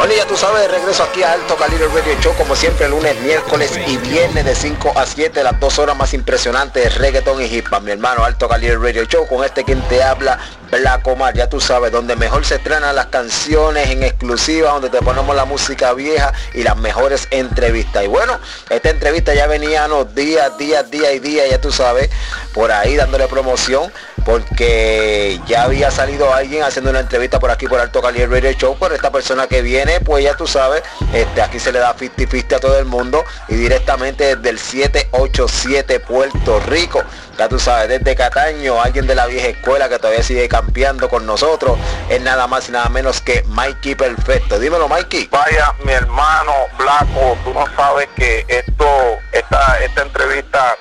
Bueno, ya tú sabes, regreso aquí a Alto Calibre Radio Show, como siempre, lunes, miércoles y viernes de 5 a 7, las dos horas más impresionantes de reggaeton y hip hop. Mi hermano Alto Calibre Radio Show, con este quien te habla, Black Omar, ya tú sabes, donde mejor se estrenan las canciones en exclusiva, donde te ponemos la música vieja y las mejores entrevistas. Y bueno, esta entrevista ya venía los días, días, días y días, ya tú sabes, por ahí dándole promoción porque ya había salido alguien haciendo una entrevista por aquí por Alto Calibre Radio Show, por esta persona que viene, pues ya tú sabes, este, aquí se le da 50-50 a todo el mundo y directamente desde el 787 Puerto Rico, ya tú sabes, desde Cataño, alguien de la vieja escuela que todavía sigue campeando con nosotros, es nada más y nada menos que Mikey Perfecto. Dímelo Mikey. Vaya, mi hermano Blanco, tú no sabes que esto, esta, esta entrevista,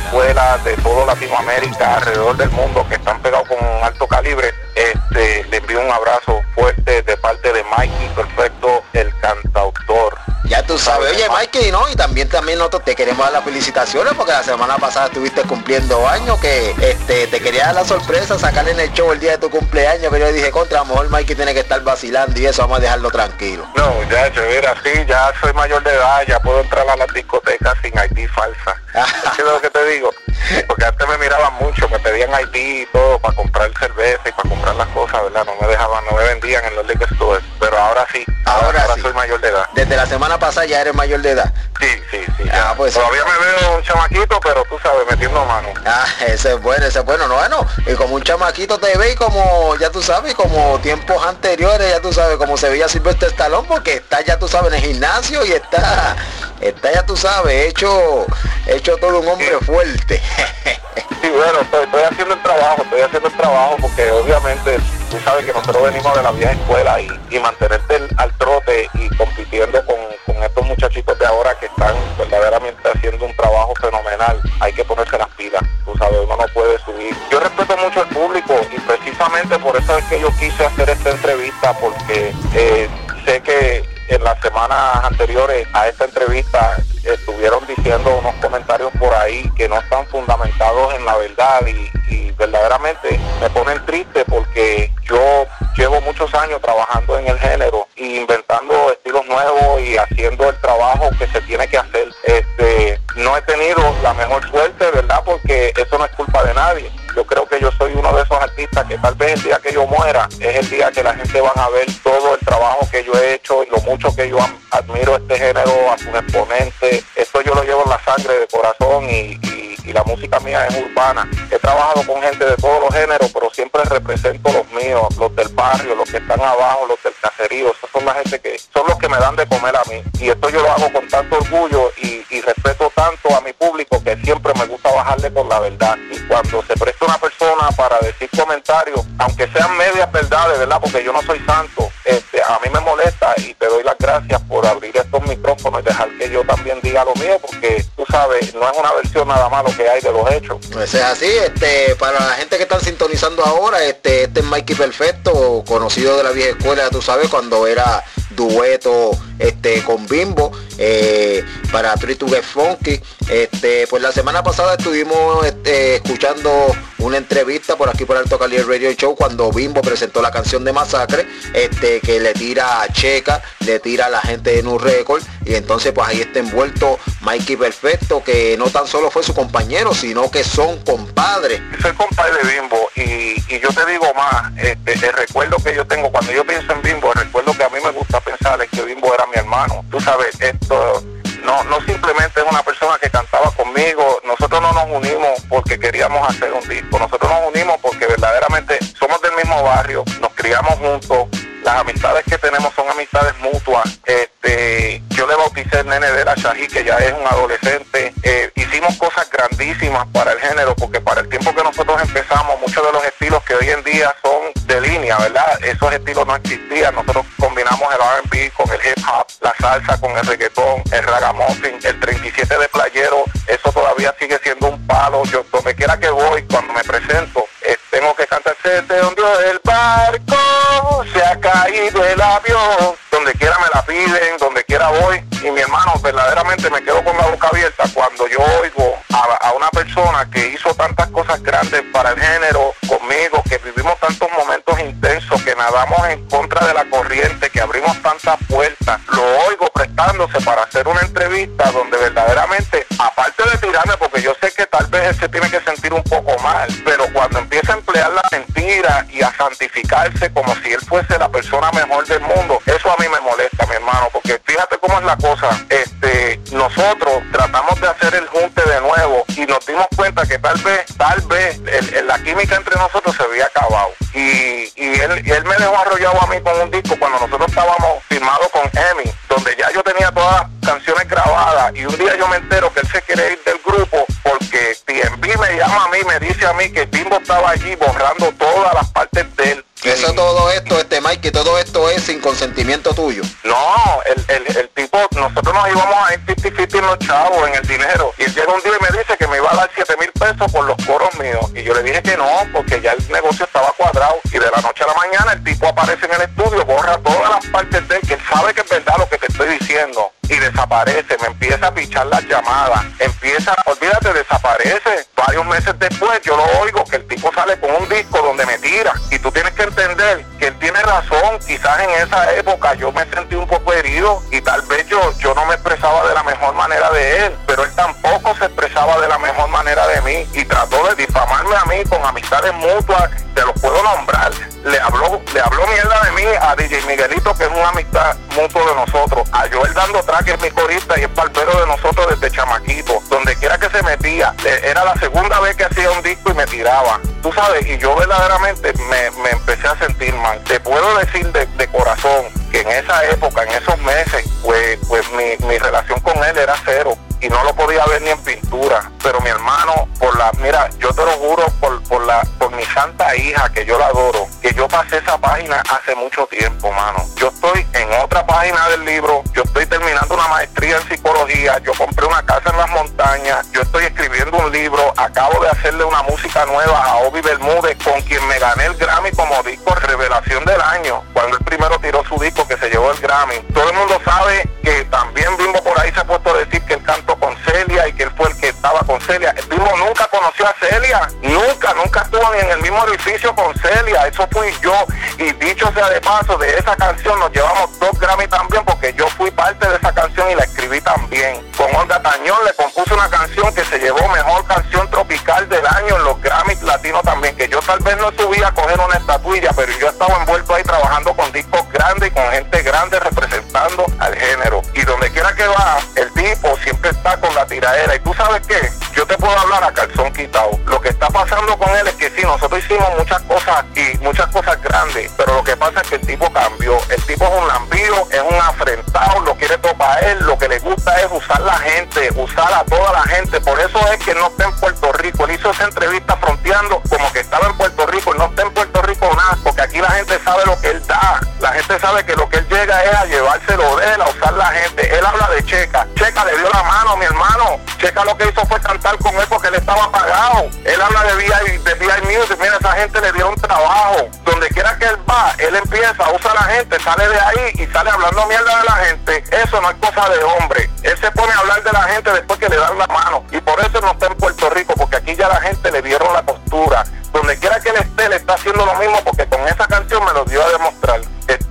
Venezuela, de todo Latinoamérica, alrededor del mundo que están pegados con un alto calibre, este, le envío un abrazo fuerte de parte de Mikey Perfecto, el cantautor. Ya tú sabes, oye Mikey, ¿no? Y también también nosotros te queremos dar las felicitaciones porque la semana pasada estuviste cumpliendo años, que este te quería dar la sorpresa, sacarle en el show el día de tu cumpleaños, pero yo dije, contra, a lo mejor Mikey tiene que estar vacilando y eso vamos a dejarlo tranquilo. No, ya, mira, sí, ya soy mayor de edad, ya puedo entrar a las discotecas digo? Porque antes me miraban mucho, me pedían ID y todo para comprar cerveza y para comprar las cosas, ¿verdad? No me dejaban, no me vendían en los liquor stores, pero ahora sí, ahora, sí. soy mayor de edad. Desde la semana pasada ya eres mayor de edad. Sí, sí, sí. Ah, pues- Todavía me veo un chamaquito, pero tú sabes, metiendo mano. Ah, ese es bueno, ese es bueno, no, bueno, y como un chamaquito te ve y como, ya tú sabes, como tiempos anteriores, ya tú sabes, como se veía Silvestre Estalón, porque está, ya tú sabes, en el gimnasio y está, está, ya tú sabes, hecho, hecho todo un hombre fuerte. Sí, bueno, estoy, estoy haciendo el trabajo, estoy haciendo el trabajo porque obviamente tú sabes que nosotros venimos de la vieja escuela y, y mantenerte el- al trote y compitiendo con, con estos muchachitos de ahora que están verdaderamente haciendo un trabajo fenomenal, hay que ponerse las pilas, tú sabes, uno no puede subir. Yo respeto mucho al público y precisamente por eso es que yo quise hacer esta entrevista porque eh, sé que en las semanas anteriores a esta entrevista estuvieron diciendo unos comentarios por ahí que no están fundamentados en la verdad y, y verdaderamente me ponen triste porque yo llevo muchos años trabajando en el género e inventando estilos nuevos y haciendo el trabajo que se tiene que hacer. Este, no he tenido la mejor suerte, ¿verdad? Porque eso no es culpa de nadie. Yo creo que yo soy uno de esos artistas que tal vez el día que yo muera es el día que la gente van a ver todo el trabajo que yo he hecho y lo mucho que yo admiro este género, a sus exponentes. Esto yo lo llevo en la sangre de corazón y, y- la música mía es urbana. He trabajado con gente de todos los géneros, pero siempre represento los míos, los del barrio, los que están abajo, los del caserío. Esos son la gente que son los que me dan de comer a mí. Y esto yo lo hago con tanto orgullo la verdad. Y cuando se presta una persona para decir comentarios, aunque sean medias verdades, ¿verdad? Porque yo no soy santo, este, a mí me molesta y te doy las gracias por abrir estos micrófonos y dejar que yo también diga lo mío, porque tú sabes, no es una versión nada más lo que hay de los hechos. Pues es así, este, para la gente que están sintonizando ahora, este, este es Mikey Perfecto, conocido de la vieja escuela, tú sabes, cuando era dueto este con Bimbo eh, para Three to Get Funky. Este, pues la semana pasada estuvimos este, escuchando una entrevista por aquí por Alto Calibre Radio Show cuando Bimbo presentó la canción de Masacre, este, que le tira a Checa, le tira a la gente de Nu Record y entonces pues ahí está envuelto Mikey Perfecto, que no tan solo fue su compañero, sino que son compadres. soy compadre de Bimbo y, y yo te digo más, este, el recuerdo que yo tengo cuando yo pienso en Bimbo, el recuerdo que a mí me gusta es que Bimbo era mi hermano. Tú sabes, esto no, no simplemente es una persona que cantaba conmigo, nosotros no nos unimos porque queríamos hacer un disco, nosotros nos unimos porque verdaderamente somos del mismo barrio, nos criamos juntos, las amistades que tenemos son amistades mutuas. Este, yo le bauticé el nene de la Shahi, que ya es un adolescente. Eh, hicimos cosas grandísimas para el género, porque para el tiempo que nosotros empezamos, muchos de los estilos que hoy en día son de línea, ¿verdad? Esos estilos no existían. Nosotros combinamos el R&B con el hip hop, la salsa con el reggaetón, el ragamuffin, el 37 de playero. Eso todavía sigue siendo un palo. Yo donde quiera que voy, cuando me presento, eh, tengo que cantar te hundió el barco, se ha caído el avión, donde quiera me la piden, donde quiera voy. Y mi hermano, verdaderamente me quedo con la boca abierta cuando yo oigo persona que hizo tantas cosas grandes para el género conmigo, que vivimos tantos momentos intensos, que nadamos en contra de la corriente, que abrimos tantas puertas. Lo oigo prestándose para hacer una entrevista donde verdaderamente, aparte de tirarme, porque yo sé que tal vez él se tiene que sentir un poco mal, pero cuando empieza a emplear la mentira y a santificarse como si él fuese la persona mejor del mundo, eso a mí me molesta, mi hermano, porque fíjate cómo es la cosa. Este, nosotros tratamos de hacer el junte de nuevo nos dimos cuenta que tal vez, tal vez la química entre nosotros se había acabado. Y, él, y él me dejó arrollado a mí con un disco cuando nosotros estábamos firmados con Emi, donde ya yo tenía todas las canciones grabadas y un día yo me entero que él se quiere ir del grupo porque TNB me llama a mí, me dice a mí que Bimbo estaba allí borrando todas las partes de él eso todo esto, este Mike, todo esto es sin consentimiento tuyo. No, el, el, tipo, nosotros nos íbamos a ir 50 en los chavos, en el dinero. Y él llega un día y me dice dar 7 mil pesos por los coros míos. Y yo le dije que no, porque ya el negocio estaba cuadrado. Y de la noche a la mañana el tipo aparece en el estudio, borra todas las partes de él, que él sabe que es verdad lo que te estoy diciendo. Y desaparece, me empieza a pichar las llamadas, empieza, olvídate, desaparece. Varios meses después yo lo oigo que el tipo sale con un disco donde me tira. Y tú tienes que entender que él tiene razón. Quizás en esa época yo me sentí un poco herido y tal vez yo, yo no me expresaba de la mejor manera de él, pero él tampoco se de la mejor manera de mí y trató de difamarme a mí con amistades mutuas, te los puedo nombrar. Le habló, le habló mierda de mí a DJ Miguelito, que es una amistad mutua de nosotros, a Joel dando track, es mi corista y es palpero de nosotros desde chamaquito, donde quiera que se metía, era la segunda vez que hacía un disco y me tiraba. Tú sabes, y yo verdaderamente me, me empecé a sentir mal. Te puedo decir de, de, corazón que en esa época, en esos meses, pues, pues mi, mi relación con él era cero y no lo podía ver ni en pintura. Pero mi hermano, por la, mira, yo te lo juro por, por la, por mi santa hija, que yo la adoro, que yo pasé esa página hace mucho tiempo, mano. Yo estoy en otra página del libro, yo estoy terminando una maestría en psicología, yo compré una casa en las montañas, yo estoy escribiendo un libro, acabo de hacerle una música nueva a Obi Bermúdez, con quien me gané el Grammy como disco revelación del año, eso fui yo. Y dicho sea de paso, de esa canción nos llevamos dos Grammy también porque yo fui parte de esa canción y la escribí también. Con Olga Tañón le compuse una canción que se llevó mejor canción tropical del año en los Grammys latinos también, que yo tal vez no subí a coger una estatuilla, pero yo estaba envuelto ahí trabajando con discos grandes y con gente grande representando al género. Y donde quiera que va, el tipo siempre está con la tiradera. ¿Y tú sabes qué? Yo te puedo hablar a calzón quitado. Está pasando con él es que sí, nosotros hicimos muchas cosas y muchas cosas grandes, pero lo que pasa es que el tipo cambió. El tipo es un lambío, es un afrentado, lo quiere topar él, lo que le gusta es usar la gente, usar a toda la gente. Por eso es que no está en Puerto Rico. Él hizo esa entrevista fronteando como que estaba en Puerto Rico no está en Puerto Rico nada, porque aquí la gente sabe lo que él da. La gente sabe que lo que él llega es a llevárselo de él, a usar la gente. Checa. Checa le dio la mano, mi hermano. Checa lo que hizo fue cantar con él porque él estaba pagado. Él habla de VI, de VI Music. Mira, esa gente le dieron trabajo. Donde quiera que él va, él empieza, usa a la gente, sale de ahí y sale hablando mierda de la gente. Eso no es cosa de hombre. Él se pone a hablar de la gente después que le dan la mano. Y por eso no está en Puerto Rico, porque aquí ya la gente le dieron la postura. Donde quiera que él esté, le está haciendo lo mismo porque con esa canción me lo dio a demostrar.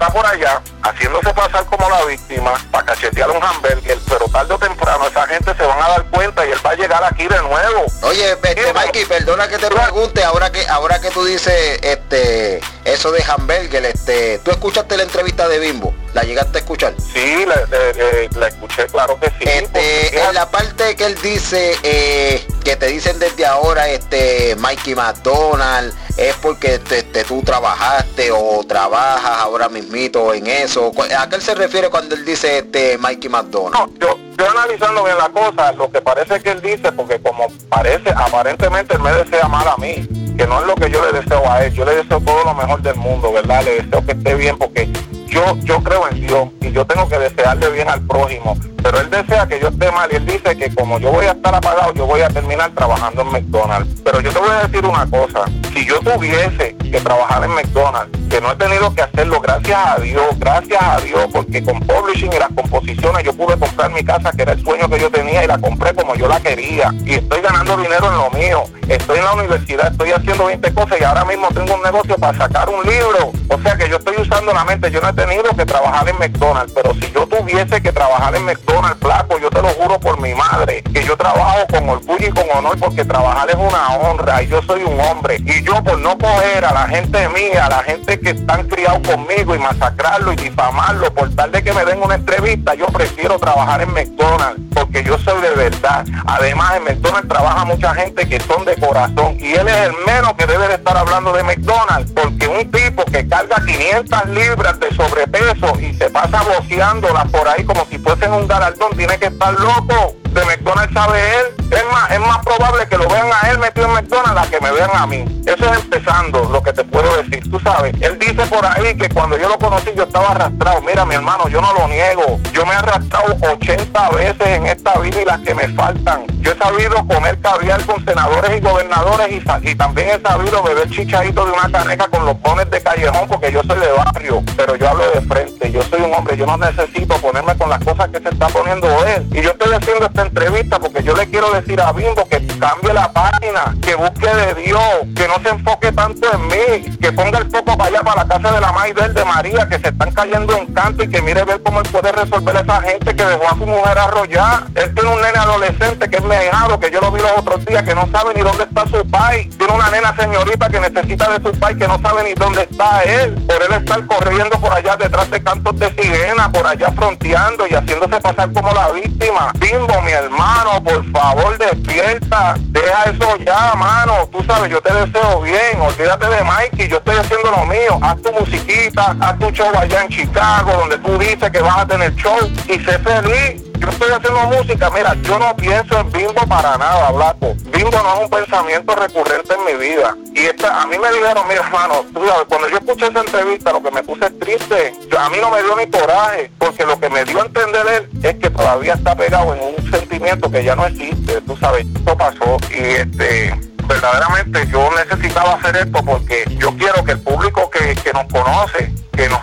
Está por allá haciéndose pasar como la víctima para cachetear un hamburger, pero tarde o temprano esa gente se van a dar cuenta y él va a llegar aquí de nuevo. Oye, este, Mikey, perdona que te pregunte, ahora que ahora que tú dices este eso de hamburger, este, ¿tú escuchaste la entrevista de Bimbo? ¿La llegaste a escuchar? Sí, la, la, la escuché, claro que sí. Este, en la parte que él dice eh, que te dicen desde ahora, este, Mikey McDonald, es porque te, te, tú trabajaste o trabajas ahora mismito en eso. ¿A qué él se refiere cuando él dice este Mikey McDonald? No, yo, yo analizando bien la cosa, lo que parece que él dice, porque como parece, aparentemente él me desea mal a mí, que no es lo que yo le deseo a él, yo le deseo todo lo mejor del mundo, ¿verdad? Le deseo que esté bien porque yo, yo creo en Dios y yo tengo que desearle bien al prójimo, pero él desea que yo esté mal y él dice que como yo voy a estar apagado, yo voy a terminar trabajando en McDonald's. Pero yo te voy a decir una cosa, si yo tuviese que trabajar en McDonald's, que no he tenido que hacerlo, gracias a Dios, gracias a Dios, porque con publishing y las composiciones yo pude comprar mi casa, que era el sueño que yo tenía, y la compré como yo la quería. Y estoy ganando dinero en lo mío. Estoy en la universidad, estoy haciendo 20 cosas y ahora mismo tengo un negocio para sacar un libro. O sea que yo estoy usando la mente. Yo no he tenido que trabajar en McDonald's, pero si yo tuviese que trabajar en McDonald's, flaco, yo te lo juro por mi madre, que yo trabajo con orgullo y con honor porque trabajar es una honra y yo soy un hombre. Y yo por no coger a la gente mía, a la gente que están criados conmigo y masacrarlo y difamarlo por tal de que me den una entrevista, yo prefiero trabajar en McDonald's porque yo soy de verdad. Además, en McDonald's trabaja mucha gente que son de corazón y él es el menos que debe de estar hablando de McDonald's porque un tipo que carga 500 libras de sobrepeso y se pasa boceándolas por ahí como si fuesen un galardón tiene que estar loco de McDonald's sabe él, es más, es más probable que lo vean a él metido en McDonald's a que me vean a mí. Eso es empezando lo que te puedo decir. Tú sabes, él dice por ahí que cuando yo lo conocí yo estaba arrastrado. Mira, mi hermano, yo no lo niego. Yo me he arrastrado 80 veces en esta vida y las que me faltan. Yo he sabido comer caviar con senadores y gobernadores y, también he sabido beber chichadito de una caneca con los pones de callejón porque yo soy de barrio, pero yo hablo de frente. Yo soy un hombre, yo no necesito ponerme con las cosas que se está poniendo él. Y yo estoy haciendo este entrevista porque yo le quiero decir a Bimbo que cambie la página, que busque de Dios, que no se enfoque tanto en mí, que ponga el foco para allá, para la casa de la Maidel de María, que se están cayendo en canto y que mire ver cómo él puede resolver a esa gente que dejó a su mujer arrollada. Él tiene un nene adolescente que es mejado, que yo lo vi los otros días, que no sabe ni dónde está su pai. Tiene una nena señorita que necesita de su pai, que no sabe ni dónde está él. Por él estar corriendo por allá detrás de cantos de sirena, por allá fronteando y haciéndose pasar como la víctima. Bimbo, mi hermano, por favor despierta, deja eso ya, mano, tú sabes, yo te deseo bien, olvídate de Mikey, yo estoy haciendo lo mío, haz tu musiquita, haz tu show allá en Chicago, donde tú dices que vas a tener show y sé feliz. Yo estoy haciendo música, mira, yo no pienso en Bimbo para nada, Blanco. Bimbo no es un pensamiento recurrente en mi vida. Y esta, a mí me dijeron, mira hermano, tú sabes, cuando yo escuché esa entrevista, lo que me puse triste. a mí no me dio ni coraje, porque lo que me dio a entender él es que todavía está pegado en un sentimiento que ya no existe, tú sabes, esto pasó y este verdaderamente yo necesitaba hacer esto porque yo quiero que el público que, que nos conoce que nos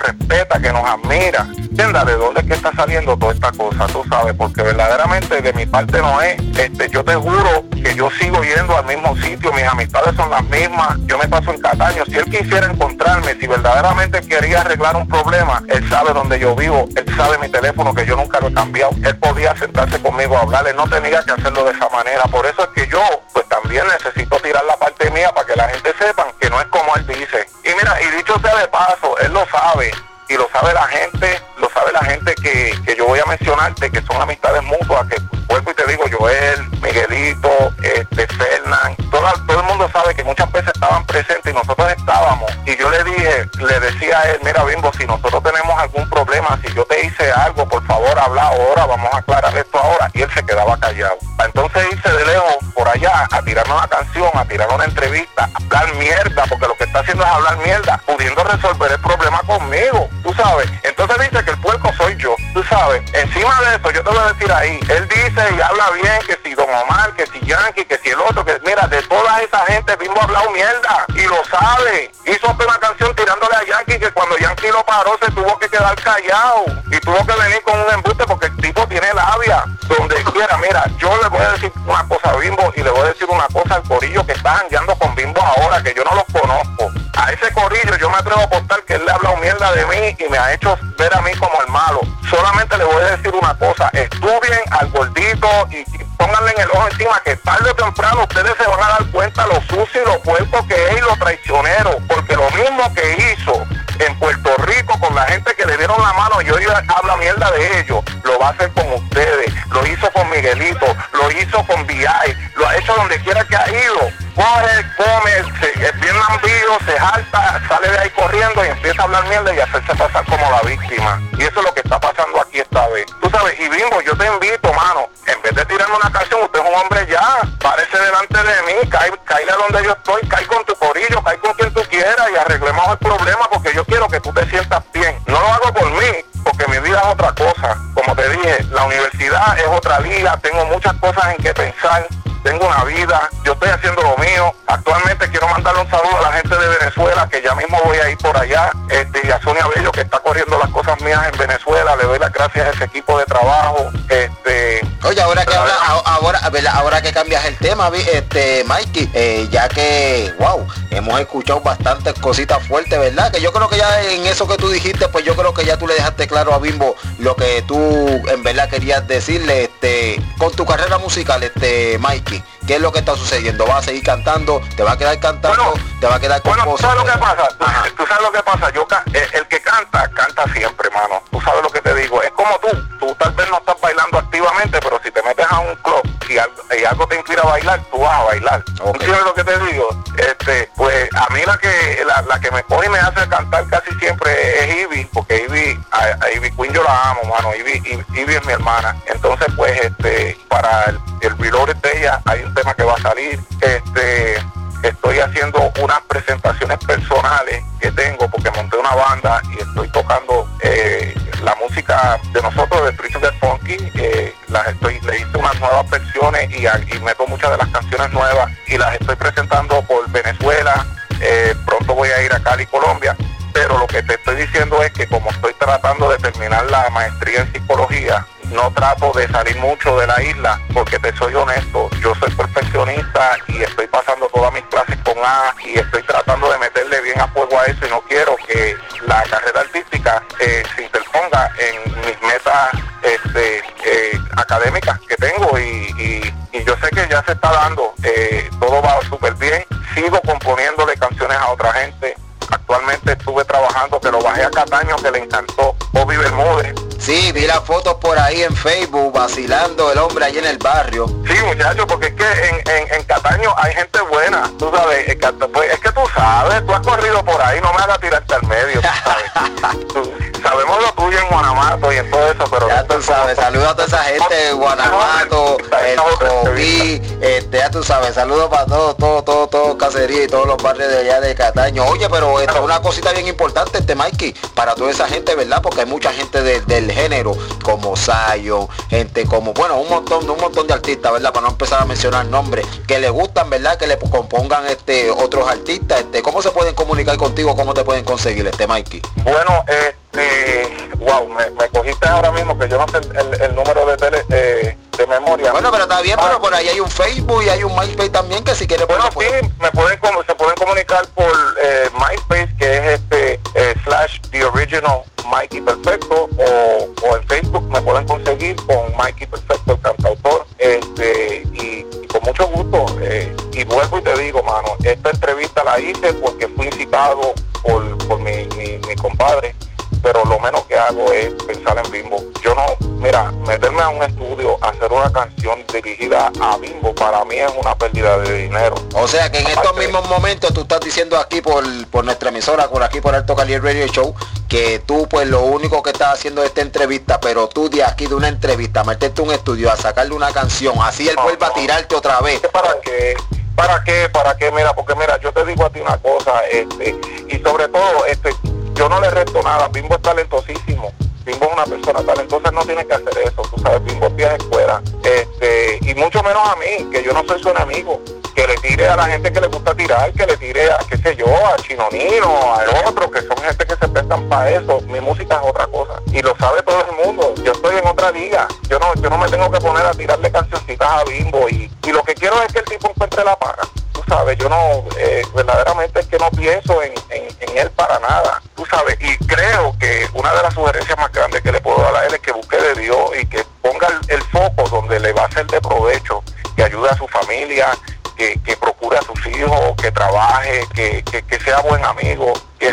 que nos admira. Entienda de dónde que está saliendo toda esta cosa, tú sabes, porque verdaderamente de mi parte no es. Este, yo te juro que yo sigo yendo al mismo sitio, mis amistades son las mismas, yo me paso en Cataño. Si él quisiera encontrarme, si verdaderamente quería arreglar un problema, él sabe dónde yo vivo, él sabe mi teléfono que yo nunca lo he cambiado. Él podía sentarse conmigo a hablar, él no tenía que hacerlo de esa manera. Por eso es que yo, pues también necesito tirar la parte mía para que la gente sepa que no es como él dice. Y mira, y dicho sea de paso, él lo sabe y lo sabe la gente, lo sabe la gente que, que yo voy a mencionarte, que son amistades mutuas, que vuelvo y te digo, Joel, Miguelito, este, Fernán, todo, el mundo sabe que muchas veces estaban presentes y nosotros estábamos. Y yo le dije, le decía a él, mira Bimbo, si nosotros tenemos algún problema, si yo te hice algo, por favor habla ahora, vamos a aclarar esto ahora. Y él se quedaba callado. Entonces irse de lejos por allá a tirar una canción, a tirar una entrevista, a hablar mierda, porque lo que está haciendo es hablar mierda, pudiendo resolver el problema conmigo, tú sabes. Entonces dice que el puerco soy yo, tú sabes. Encima de eso, yo te voy a decir ahí, él dice y habla bien que si Don Omar, que si Yankee, que si mismo ha hablado mierda y lo sabe. Hizo una canción tirándole a Yankee que cuando Yankee lo paró se tuvo que quedar callado y tuvo que venir con un embuste porque tiene labia. Donde quiera, mira, yo le voy a decir una cosa a Bimbo y le voy a decir una cosa al corillo que está andando con Bimbo ahora, que yo no los conozco. A ese corillo yo me atrevo a apostar que él le ha hablado mierda de mí y me ha hecho ver a mí como el malo. Solamente le voy a decir una cosa, estudien al gordito y, pónganle en el ojo encima que tarde o temprano ustedes se van a dar cuenta lo sucio y lo puerco que es y lo traicionero, porque lo mismo que hizo en Puerto Rico con la gente que le dieron la mano y hoy habla mierda de ellos, lo va a hacer con ustedes, lo hizo con Miguelito, lo hizo con VI, lo ha hecho donde quiera que ha ido. Coge, come, se, es bien lambido, se jalta, sale de ahí corriendo y empieza a hablar mierda y hacerse pasar como la víctima. Y eso es lo que está pasando aquí esta vez. Tú sabes, y Bimbo, yo te invito, mano, en vez de tirarme una canción, usted es un hombre ya, parece delante de mí, cae, cae donde yo estoy, cae con tu corillo, cae con quien tú quieras y arreglemos el problema yo que tú te sientas bien. No lo hago por mí, porque mi vida es otra cosa. Como te dije, la universidad es otra liga, tengo muchas cosas en que pensar, tengo una vida, yo estoy haciendo lo mío. Actualmente quiero mandarle un saludo a la gente de Venezuela voy a ir por allá. Este, y a Sonia Bello que está corriendo las cosas mías en Venezuela, le doy las gracias a ese equipo de trabajo. Este, Oye, ahora que habla, ahora, ahora que cambias el tema, este Mikey, eh, ya que, wow, hemos escuchado bastantes cositas fuertes, ¿verdad? Que yo creo que ya en eso que tú dijiste, pues yo creo que ya tú le dejaste claro a Bimbo lo que tú en verdad querías decirle, este, con tu carrera musical, este Mikey. ¿Qué es lo que está sucediendo? ¿Vas a seguir cantando? ¿Te va a quedar cantando? ¿Te va a quedar con Bueno, ¿tú sabes lo que pasa? Tú, sabes lo que pasa. Yo, el, que canta, canta siempre, hermano. Tú sabes lo que te digo. Es como tú. Tú tal vez no estás bailando activamente, pero si te metes a un club y algo, te inspira a bailar, tú vas a bailar. Okay. ¿Tú lo que te digo? Este, pues a mí la que la, que me coge y me hace cantar casi siempre es Ivy, porque Ivy, a, Ivy Queen yo la amo, mano. Ivy, Ivy, es mi hermana. Entonces, pues, este, para el, el de ella hay un tema que va a salir. Este, estoy haciendo unas presentaciones personales que tengo porque monté una banda y estoy tocando eh, la música de nosotros de Street Get Funky las estoy le hice unas nuevas versiones y, y, meto muchas de las canciones nuevas y las estoy presentando por Venezuela. Eh, pronto voy a ir a Cali Colombia. Pero lo que te estoy diciendo es que como estoy tratando de terminar la maestría en psicología no trato de salir mucho de la isla porque te soy honesto, yo soy perfeccionista y estoy pasando todas mis clases con A y estoy tratando de meterle bien a fuego a eso y no quiero que la carrera artística eh, se interponga en mis metas este, eh, académicas que tengo y, yo sé que ya se está dando, eh, todo va súper bien, sigo componiéndole canciones a otra gente, actualmente estuve trabajando lo bajé a Cataño que le encantó Bobby Bermúdez Sí, vi las fotos por ahí en Facebook, vacilando el hombre ahí en el barrio. Sí, muchachos, porque es que en, en, Cataño hay gente buena, tú sabes, es que, pues, es que, tú sabes, tú has corrido por ahí, no me hagas tirarte al medio, tú sabes. en Guanamato y en todo eso, pero... Ya tú sabes, saludos a toda esa gente de Guanamato, el COVID, este, ya tú sabes, saludos para todos, todo, todo, todo Cacería y todos los barrios de allá de Cataño. Oye, pero esto es una cosita bien importante, este Mikey, para toda esa gente, ¿verdad? Porque hay mucha gente del género, como Sayo, gente como, bueno, un montón, un montón de artistas, ¿verdad? Para no empezar a mencionar nombres, que le gustan, ¿verdad? Que le compongan este otros artistas, este, ¿cómo se pueden comunicar contigo? ¿Cómo te pueden conseguir este Mikey? Bueno, eh wow, me, cogiste ahora mismo que yo no sé el, número de tele eh, de memoria. Bueno, pero está bien, pero ah. por ahí hay un Facebook y hay un MySpace también que si quieres Bueno, sí, me pueden, se pueden comunicar por eh, MySpace, que es este eh, slash the original Mikey Perfecto, o, en Facebook me pueden conseguir con Mikey Perfecto, el cantautor, este, y, con mucho gusto. y vuelvo y te digo, mano, esta entrevista la hice porque fui incitado por, por mi, mi compadre pero lo menos que hago es pensar en Bimbo. Yo no, mira, meterme a un estudio, hacer una canción dirigida a Bimbo, para mí es una pérdida de dinero. O sea que en estos mismos momentos tú estás diciendo aquí por, por nuestra emisora, por aquí por Alto Cali Radio Show, que tú pues lo único que estás haciendo es esta entrevista, pero tú de aquí de una entrevista, meterte un estudio a sacarle una canción, así él vuelva a tirarte otra vez. ¿Para qué? ¿Para qué? ¿Para qué? Mira, porque mira, yo te digo a ti una cosa, este, y sobre todo, este, yo no le resto nada, Bimbo es talentosísimo. Bimbo es una persona talentosa, no tiene que hacer eso, tú sabes, Bimbo es escuela. Este, y mucho menos a mí, que yo no soy su enemigo. Que le tire a la gente que le gusta tirar, que le tire a, qué sé yo, a Chinonino, a otro, que son gente que se prestan para eso. Mi música es otra cosa. Y lo sabe todo el mundo. Yo estoy en otra liga. Yo no, yo no me tengo que poner a tirarle cancioncitas a Bimbo. Y, y lo que quiero es que el tipo encuentre la paga sabes, yo no, eh, verdaderamente es que no pienso en, él para nada, tú sabes, y creo que una de las sugerencias más grandes que le puedo dar a él es que busque de Dios y que ponga el, foco donde le va a ser de provecho, que ayude a su familia, que, que procure a sus hijos, que trabaje, que, que, sea buen amigo, que,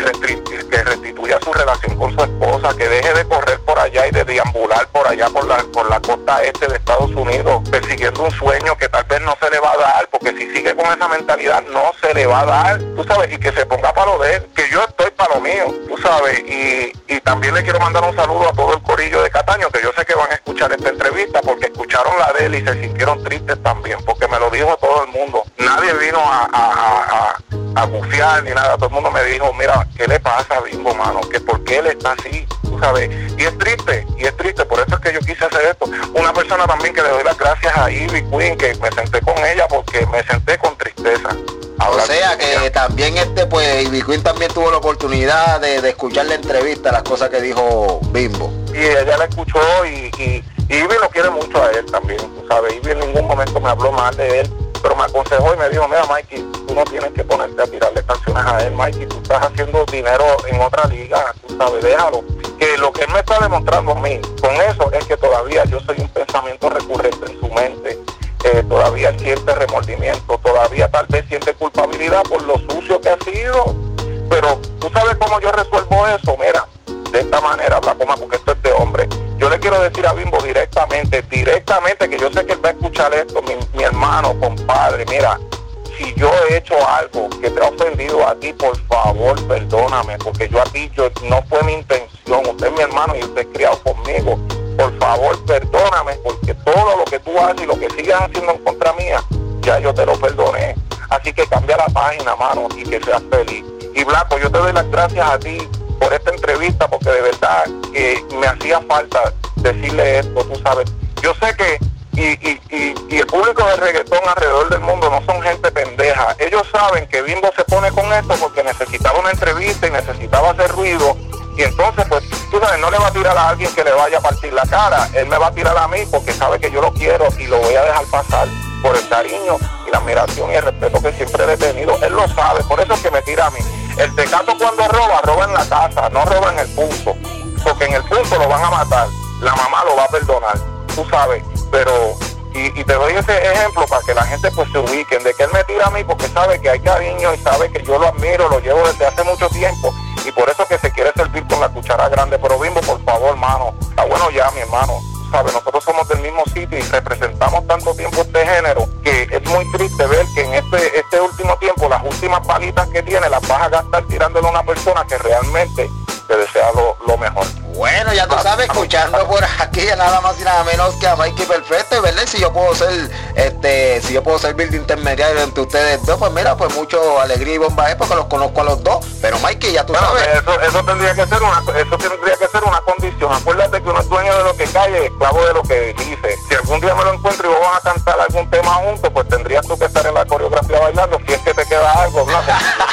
que restituya su relación con su esposa, que deje de correr por allá y de deambular por allá por la, por la costa este de Estados Unidos, persiguiendo un sueño que tal vez no se le va a dar, porque si sigue con esa mentalidad no se le va a dar, tú sabes, y que se ponga para lo de él, que yo estoy para lo mío, tú sabes, y, y también le quiero mandar un saludo a todo el corillo de Cataño, que yo sé que van a escuchar esta entrevista porque escucharon la de él y se sintieron tristes también, porque me lo dijo todo el mundo. Nadie vino a, a, a, bucear ni nada, todo el mundo me dijo, mira, ¿qué le pasa a Bimbo, mano? Que por qué él está así, tú sabes, y es triste, y es triste, por eso es que yo quise hacer esto. Una persona también que le doy las gracias a Ivy Queen, que me senté con ella porque me senté con tristeza o sea que también este pues Ivy Queen también tuvo la oportunidad de, escuchar la entrevista, las cosas que dijo Bimbo. Y ella la escuchó y, y, Ivy lo quiere mucho a él también, tú sabes, Ivy en ningún momento me habló mal de él, pero me aconsejó y me dijo, mira Mikey, tú no tienes que ponerte a tirarle canciones a él, Mikey, tú estás haciendo dinero en otra liga, tú sabes, déjalo. Que lo que él me está demostrando a mí con eso es que todavía yo soy un pensamiento recurrente en su mente eh, todavía siente remordimiento, todavía tal vez siente culpabilidad por lo sucio que ha sido. Pero tú sabes cómo yo resuelvo eso, mira, de esta manera, Blacoma, porque esto es de hombre. Yo le quiero decir a Bimbo directamente, directamente, que yo sé que él va a escuchar esto, mi, hermano, compadre, mira, si yo he hecho algo que te ha ofendido a ti, por favor, perdóname, porque yo a ti yo, no fue mi intención, usted es mi hermano y usted es criado conmigo por favor perdóname porque todo lo que tú haces y lo que sigas haciendo en contra mía, ya yo te lo perdoné. Así que cambia la página, mano, y que seas feliz. Y Blanco, yo te doy las gracias a ti por esta entrevista porque de verdad que me hacía falta decirle esto, tú sabes. Yo sé que y, el público de reggaetón alrededor del mundo no son gente pendeja. Ellos saben que Bimbo se pone con esto porque necesitaba una entrevista y necesitaba hacer ruido y entonces, pues, tú sabes, no le va a tirar a alguien que le vaya a partir la cara. Él me va a tirar a mí porque sabe que yo lo quiero y lo voy a dejar pasar por el cariño y la admiración y el respeto que siempre he tenido. Él lo sabe, por eso es que me tira a mí. El tecato cuando roba, roba en la casa, no roba en el punto. Porque en el punto lo van a matar. La mamá lo va a perdonar, tú sabes. Pero y, y, te doy ese ejemplo para que la gente pues se ubiquen de que él me tira a mí porque sabe que hay cariño y sabe que yo lo admiro, lo llevo desde hace mucho tiempo y por eso que se quiere servir con la cuchara grande. Pero Bimbo, por favor, hermano, está bueno ya, mi hermano. ¿Sabe? Nosotros somos del mismo sitio y representamos tanto tiempo este género que es muy triste ver que en este, este último tiempo las últimas palitas que tiene las vas a gastar tirándole a una persona que realmente te desea lo, mejor. Bueno, ya tú sabes, escuchando por aquí nada más y nada menos que a Mikey Perfecto, y ¿verdad? Si yo puedo ser, este, si yo puedo servir de intermediario entre ustedes dos, pues mira, pues mucho alegría y bomba es porque los conozco a los dos. Pero Mikey, ya tú sabes. Eso, eso tendría que ser una, eso tendría que ser una condición. Acuérdate que uno es dueño de lo que cae, esclavo de lo que dice. Si algún día me lo encuentro y vamos a cantar algún tema juntos, pues tendrías tú que estar en la coreografía bailando, si es que te queda algo, ¿no?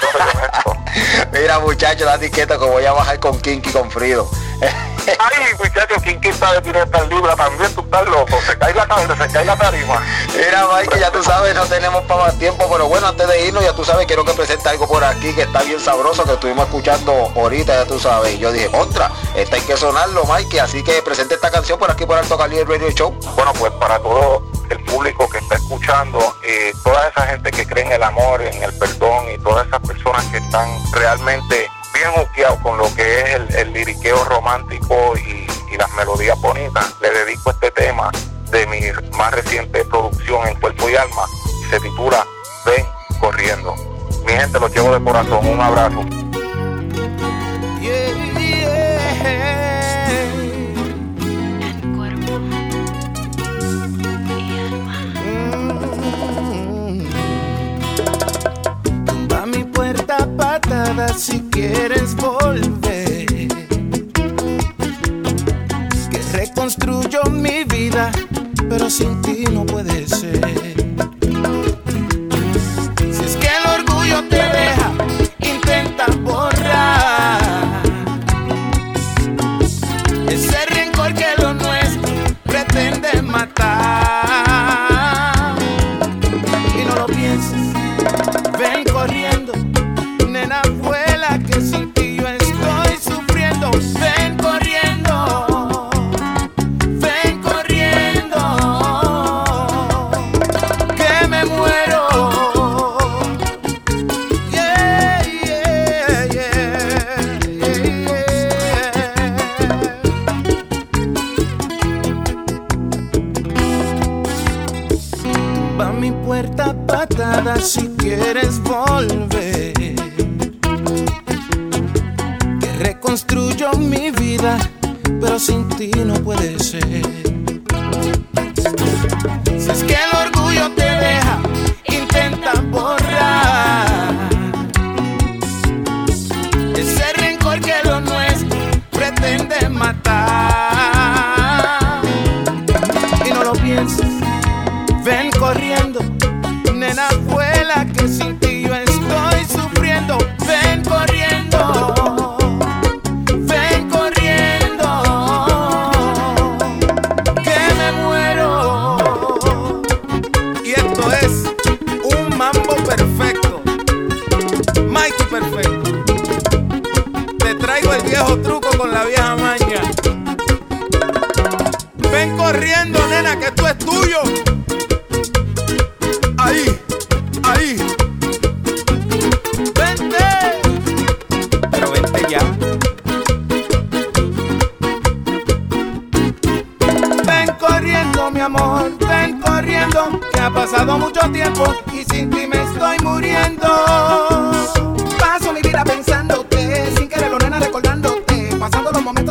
Mira muchachos, la etiqueta que voy a bajar con Kinky con Frido. Ay, muchachos, Kinky sabe tiene esta libra también, tú estás loco. Se cae la cabeza, se cae la tarima. Mira, Mike, ya tú sabes, no tenemos para más tiempo, pero bueno, antes de irnos, ya tú sabes, quiero que presente algo por aquí que está bien sabroso, que estuvimos escuchando ahorita, ya tú sabes. Y yo dije, contra, esta hay que sonarlo, Mike, así que presente esta canción por aquí por Alto Cali Radio Show. Bueno, pues para todo el público que está escuchando, eh, toda esa gente que cree en el amor, en el perdón y todas esas personas que están realmente bien juqueados con lo que es el, liriqueo romántico y, las melodías bonitas, le dedico este tema de mi más reciente producción en Cuerpo y Alma se titula Ven corriendo. Mi gente, los llevo de corazón. Un abrazo.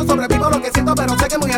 Sobrevivo lo que siento, pero sé que muy